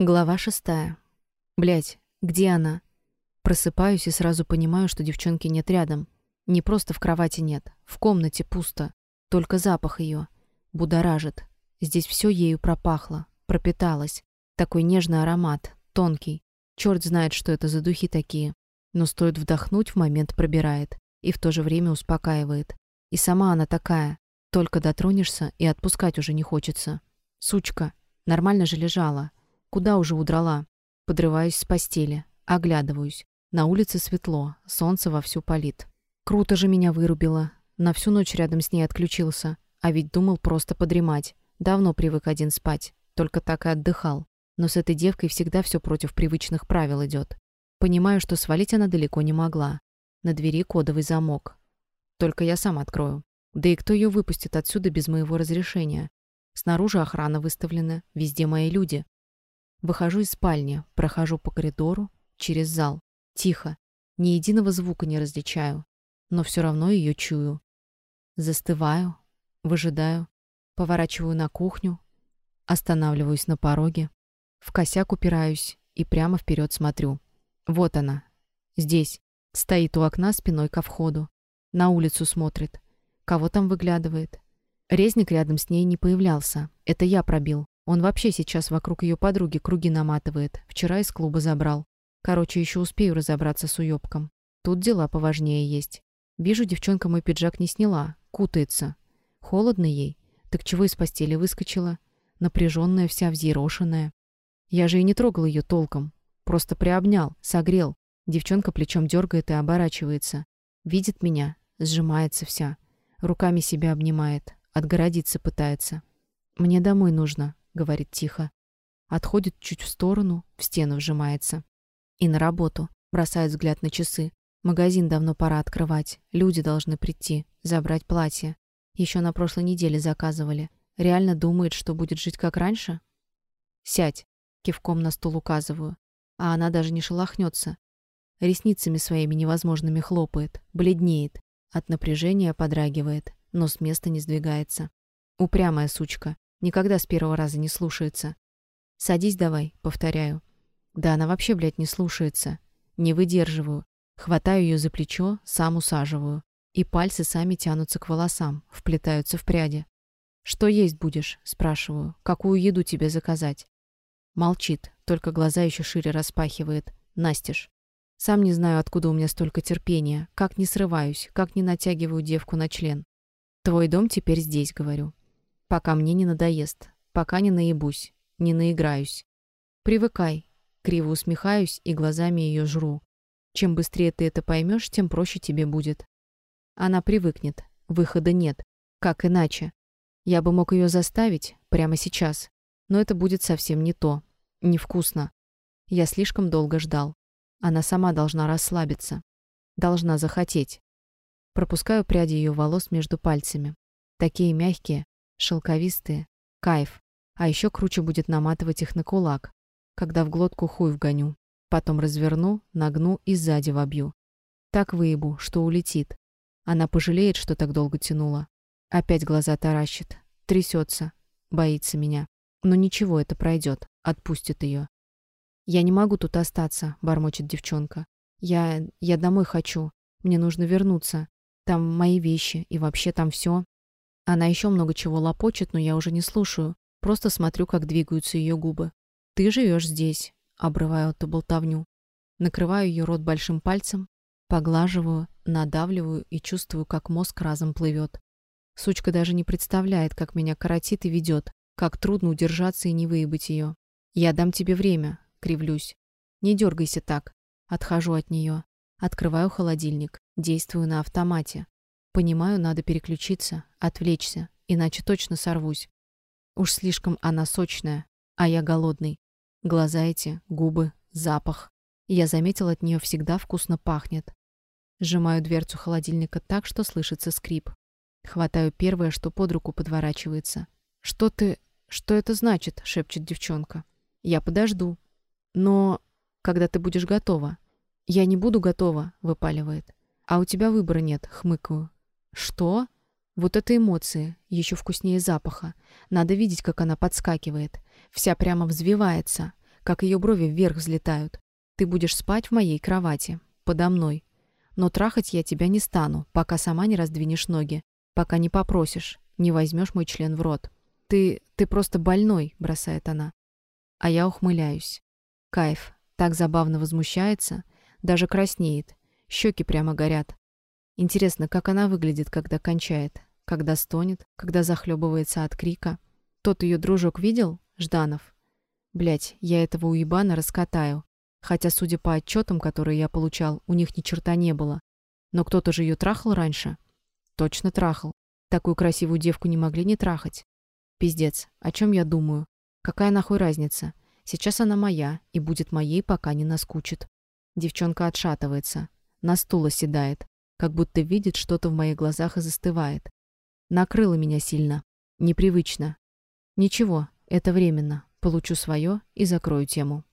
Глава шестая. Блять, где она? Просыпаюсь и сразу понимаю, что девчонки нет рядом. Не просто в кровати нет, в комнате пусто. Только запах ее будоражит. Здесь все ею пропахло, пропиталось. Такой нежный аромат, тонкий. Черт знает, что это за духи такие. Но стоит вдохнуть, в момент пробирает. И в то же время успокаивает. И сама она такая. Только дотронешься, и отпускать уже не хочется. Сучка. Нормально же лежала. Куда уже удрала? Подрываюсь с постели, оглядываюсь. На улице светло, солнце вовсю палит. Круто же меня вырубило. На всю ночь рядом с ней отключился. А ведь думал просто подремать. Давно привык один спать. Только так и отдыхал. Но с этой девкой всегда все против привычных правил идет. Понимаю, что свалить она далеко не могла. На двери кодовый замок. Только я сам открою. Да и кто ее выпустит отсюда без моего разрешения? Снаружи охрана выставлена, везде мои люди. Выхожу из спальни, прохожу по коридору, через зал. Тихо. Ни единого звука не различаю. Но все равно ее чую. Застываю, выжидаю, поворачиваю на кухню, останавливаюсь на пороге, в косяк упираюсь и прямо вперед смотрю. Вот она. Здесь. Стоит у окна спиной ко входу. На улицу смотрит. Кого там выглядывает? Резник рядом с ней не появлялся. Это я пробил. Он вообще сейчас вокруг ее подруги круги наматывает. Вчера из клуба забрал. Короче, еще успею разобраться с уёбком. Тут дела поважнее есть. Вижу, девчонка мой пиджак не сняла. Кутается. Холодно ей. Так чего из постели выскочила? Напряженная вся, взъерошенная. Я же и не трогал ее толком. Просто приобнял, согрел. Девчонка плечом дергает и оборачивается. Видит меня, сжимается вся. Руками себя обнимает. Отгородиться пытается. Мне домой нужно говорит тихо. Отходит чуть в сторону, в стену вжимается. И на работу. Бросает взгляд на часы. Магазин давно пора открывать. Люди должны прийти, забрать платье. Еще на прошлой неделе заказывали. Реально думает, что будет жить как раньше? Сядь. Кивком на стул указываю. А она даже не шелохнется. Ресницами своими невозможными хлопает, бледнеет. От напряжения подрагивает, но с места не сдвигается. Упрямая сучка. Никогда с первого раза не слушается. «Садись давай», — повторяю. Да она вообще, блядь, не слушается. Не выдерживаю. Хватаю ее за плечо, сам усаживаю. И пальцы сами тянутся к волосам, вплетаются в пряди. «Что есть будешь?» — спрашиваю. «Какую еду тебе заказать?» Молчит, только глаза еще шире распахивает. Настежь. Сам не знаю, откуда у меня столько терпения. Как не срываюсь, как не натягиваю девку на член. «Твой дом теперь здесь», — говорю. Пока мне не надоест, пока не наебусь, не наиграюсь. Привыкай. Криво усмехаюсь и глазами ее жру. Чем быстрее ты это поймешь, тем проще тебе будет. Она привыкнет. Выхода нет. Как иначе? Я бы мог ее заставить прямо сейчас, но это будет совсем не то. Невкусно. Я слишком долго ждал. Она сама должна расслабиться. Должна захотеть. Пропускаю пряди ее волос между пальцами. Такие мягкие, Шелковистые. Кайф. А еще круче будет наматывать их на кулак, когда в глотку хуй вгоню. Потом разверну, нагну и сзади вобью. Так выебу, что улетит. Она пожалеет, что так долго тянула. Опять глаза таращит. Трясется. Боится меня. Но ничего, это пройдет. Отпустит ее. «Я не могу тут остаться», — бормочет девчонка. «Я... я домой хочу. Мне нужно вернуться. Там мои вещи, и вообще там все. Она еще много чего лопочет, но я уже не слушаю. Просто смотрю, как двигаются ее губы. «Ты живешь здесь», — обрываю эту болтовню. Накрываю ее рот большим пальцем, поглаживаю, надавливаю и чувствую, как мозг разом плывет. Сучка даже не представляет, как меня коротит и ведет, как трудно удержаться и не выебать ее. «Я дам тебе время», — кривлюсь. «Не дергайся так». Отхожу от нее. Открываю холодильник. Действую на автомате. Понимаю, надо переключиться, отвлечься, иначе точно сорвусь. Уж слишком она сочная, а я голодный. Глаза эти, губы, запах. Я заметил, от нее всегда вкусно пахнет. Сжимаю дверцу холодильника так, что слышится скрип. Хватаю первое, что под руку подворачивается. «Что ты... Что это значит?» — шепчет девчонка. «Я подожду. Но... Когда ты будешь готова?» «Я не буду готова», — выпаливает. «А у тебя выбора нет», — хмыкаю. Что? Вот это эмоции, еще вкуснее запаха. Надо видеть, как она подскакивает. Вся прямо взвивается. как ее брови вверх взлетают. Ты будешь спать в моей кровати, подо мной. Но трахать я тебя не стану, пока сама не раздвинешь ноги, пока не попросишь, не возьмешь мой член в рот. Ты... ты просто больной, бросает она. А я ухмыляюсь. Кайф. Так забавно возмущается, даже краснеет. Щеки прямо горят. Интересно, как она выглядит, когда кончает, когда стонет, когда захлебывается от крика. Тот ее дружок видел? Жданов. Блять, я этого уебана раскатаю. Хотя, судя по отчетам, которые я получал, у них ни черта не было. Но кто-то же ее трахал раньше. Точно трахал. Такую красивую девку не могли не трахать. Пиздец, о чем я думаю? Какая нахуй разница? Сейчас она моя и будет моей, пока не наскучит. Девчонка отшатывается. На стул оседает. Как будто видит что-то в моих глазах и застывает. Накрыло меня сильно. Непривычно. Ничего, это временно. Получу свое и закрою тему.